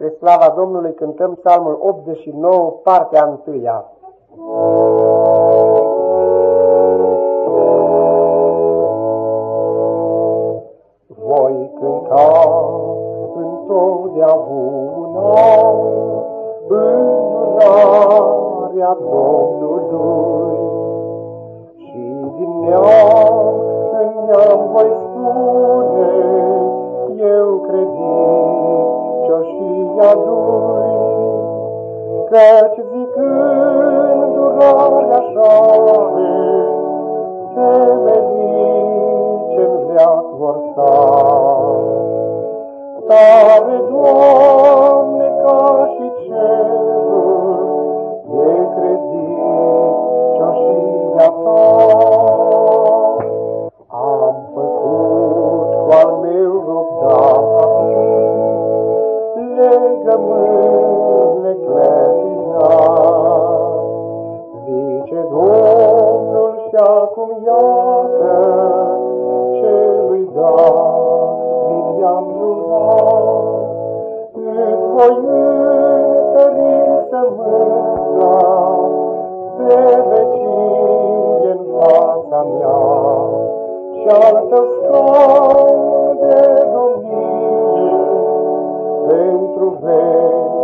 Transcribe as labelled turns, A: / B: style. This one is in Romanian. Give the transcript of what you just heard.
A: Spre slava Domnului cântăm psalmul 89, partea 1. Voi cânta întotdeauna îndurarea Domnului și din neam în neam voi Lui, căci zicând durarea așa Tare, Doamne, acum iată, celui David i-am voi întări sămânța pe vecie în fața mea și al tău scaun de domnie pentru veci voi așeza.